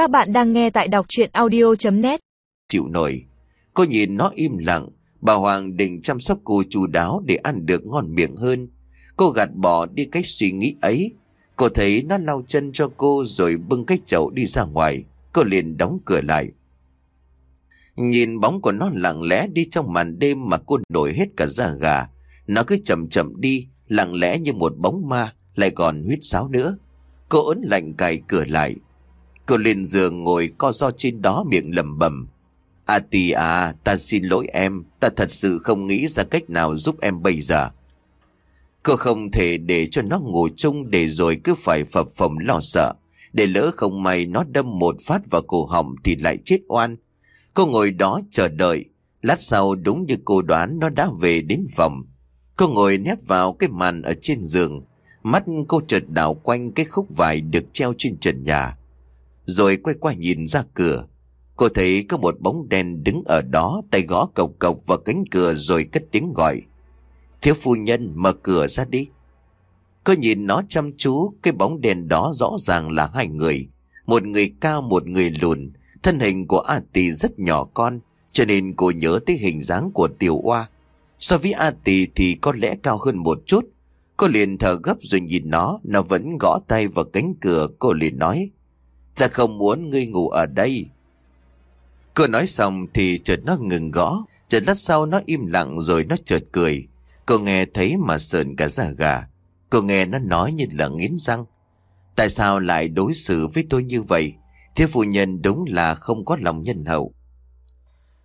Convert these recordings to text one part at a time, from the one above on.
Các bạn đang nghe tại đọc chuyện audio.net chịu nổi. Cô nhìn nó im lặng, bà Hoàng định chăm sóc cô chu đáo để ăn được ngon miệng hơn. Cô gạt bỏ đi cách suy nghĩ ấy. Cô thấy nó lau chân cho cô rồi bưng cái chậu đi ra ngoài. Cô liền đóng cửa lại. Nhìn bóng của nó lặng lẽ đi trong màn đêm mà cô nổi hết cả da gà. Nó cứ chậm chậm đi, lặng lẽ như một bóng ma, lại còn huyết sáo nữa. Cô ấn lạnh cài cửa lại. Cô lên giường ngồi co do trên đó miệng lầm bầm. À tì à, ta xin lỗi em, ta thật sự không nghĩ ra cách nào giúp em bây giờ. Cô không thể để cho nó ngủ chung để rồi cứ phải phập phồng lo sợ. Để lỡ không may nó đâm một phát vào cổ họng thì lại chết oan. Cô ngồi đó chờ đợi. Lát sau đúng như cô đoán nó đã về đến phòng. Cô ngồi nép vào cái màn ở trên giường. Mắt cô chợt đảo quanh cái khúc vải được treo trên trần nhà. Rồi quay qua nhìn ra cửa. Cô thấy có một bóng đen đứng ở đó tay gõ cộc cộc vào cánh cửa rồi cất tiếng gọi. Thiếu phu nhân mở cửa ra đi. Cô nhìn nó chăm chú, cái bóng đèn đó rõ ràng là hai người. Một người cao, một người lùn. Thân hình của A Tì rất nhỏ con, cho nên cô nhớ tới hình dáng của Tiểu Oa. So với A Tì thì có lẽ cao hơn một chút. Cô liền thở gấp rồi nhìn nó, nó vẫn gõ tay vào cánh cửa, cô liền nói. Ta không muốn ngươi ngủ ở đây. Cô nói xong thì chợt nó ngừng gõ, chợt lát sau nó im lặng rồi nó chợt cười. Cô nghe thấy mà sợn cả da gà. Cô nghe nó nói như là nghiến răng. Tại sao lại đối xử với tôi như vậy? Thế phụ nhân đúng là không có lòng nhân hậu.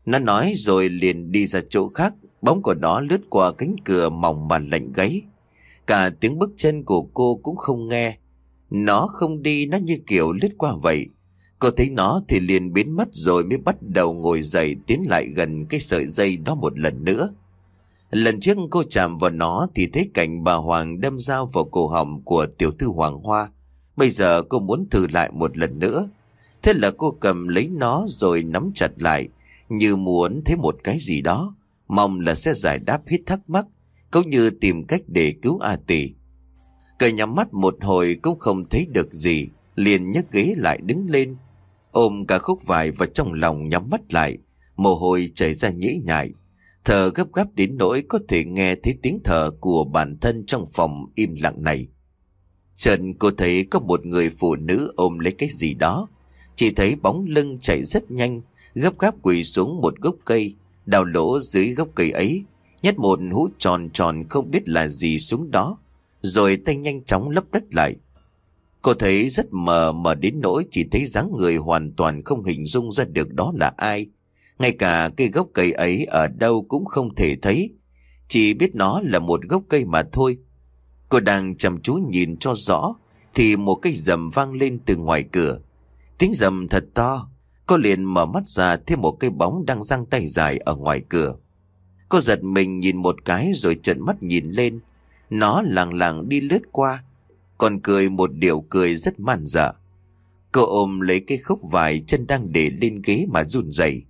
Nó nói rồi liền đi ra chỗ khác, bóng của nó lướt qua cánh cửa mỏng mà lạnh gáy. Cả tiếng bước chân của cô cũng không nghe. Nó không đi, nó như kiểu lướt qua vậy. Cô thấy nó thì liền biến mất rồi mới bắt đầu ngồi dậy tiến lại gần cái sợi dây đó một lần nữa. Lần trước cô chạm vào nó thì thấy cảnh bà Hoàng đâm dao vào cổ họng của tiểu thư Hoàng Hoa. Bây giờ cô muốn thử lại một lần nữa. Thế là cô cầm lấy nó rồi nắm chặt lại, như muốn thấy một cái gì đó, mong là sẽ giải đáp hết thắc mắc, cũng như tìm cách để cứu A Tỷ. Cờ nhắm mắt một hồi cũng không thấy được gì, liền nhấc ghế lại đứng lên, ôm cả khúc vải vào trong lòng nhắm mắt lại, mồ hôi chảy ra nhễ nhại. Thở gấp gáp đến nỗi có thể nghe thấy tiếng thở của bản thân trong phòng im lặng này. Trần cô thấy có một người phụ nữ ôm lấy cái gì đó. Chỉ thấy bóng lưng chạy rất nhanh, gấp gáp quỳ xuống một gốc cây, đào lỗ dưới gốc cây ấy, nhét một hũ tròn tròn không biết là gì xuống đó, rồi tay nhanh chóng lấp đất lại. Cô thấy rất mờ mờ đến nỗi chỉ thấy dáng người hoàn toàn không hình dung ra được đó là ai. Ngay cả cây gốc cây ấy ở đâu cũng không thể thấy. Chỉ biết nó là một gốc cây mà thôi. Cô đang chăm chú nhìn cho rõ thì một cây rầm vang lên từ ngoài cửa. Tiếng rầm thật to. Cô liền mở mắt ra thêm một cây bóng đang răng tay dài ở ngoài cửa. Cô giật mình nhìn một cái rồi trợn mắt nhìn lên. Nó lặng lặng đi lướt qua. Còn cười một điệu cười rất man dở. Cô ôm lấy cái khúc vải chân đang để lên ghế mà run rẩy.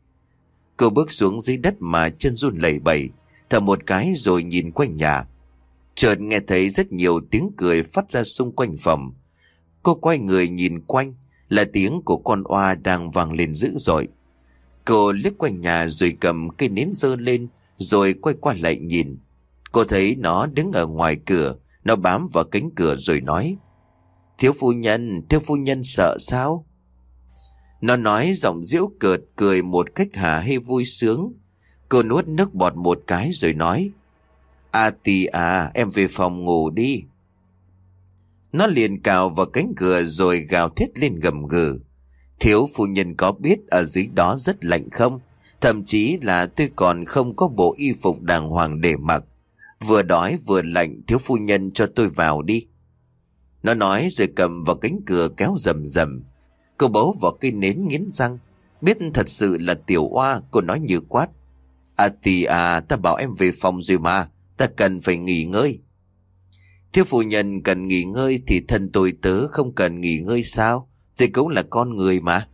Cô bước xuống dưới đất mà chân run lẩy bẩy, thở một cái rồi nhìn quanh nhà. Chợt nghe thấy rất nhiều tiếng cười phát ra xung quanh phòng. Cô quay người nhìn quanh, là tiếng của con oa đang vang lên dữ dội. Cô liếc quanh nhà rồi cầm cây nến dơ lên, rồi quay qua lại nhìn. Cô thấy nó đứng ở ngoài cửa, nó bám vào cánh cửa rồi nói. Thiếu phu nhân, thiếu phu nhân sợ sao? Nó nói giọng diễu cợt cười một cách hà hay vui sướng. Cô nuốt nước bọt một cái rồi nói. À tì à, em về phòng ngủ đi. Nó liền cào vào cánh cửa rồi gào thét lên gầm gừ. Thiếu phu nhân có biết ở dưới đó rất lạnh không? Thậm chí là tôi còn không có bộ y phục đàng hoàng để mặc. Vừa đói vừa lạnh thiếu phu nhân cho tôi vào đi. Nó nói rồi cầm vào cánh cửa kéo rầm rầm. Cô bấu vào cây nến nghiến răng. Biết thật sự là tiểu oa, cô nói như quát. À thì à, ta bảo em về phòng rồi mà, ta cần phải nghỉ ngơi. Thiếu phu nhân cần nghỉ ngơi thì thân tôi tớ không cần nghỉ ngơi sao? Thì cũng là con người mà.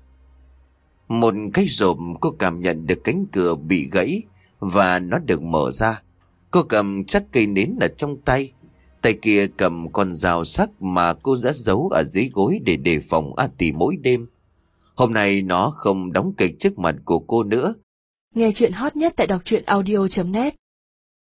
Một cái rộm cô cảm nhận được cánh cửa bị gãy và nó được mở ra. Cô cầm chắc cây nến ở trong tay. Tay kia cầm con dao sắc mà cô đã giấu ở dưới gối để đề phòng A Tỷ mỗi đêm. Hôm nay nó không đóng kịch trước mặt của cô nữa. Nghe chuyện hot nhất tại đọc truyện audio.net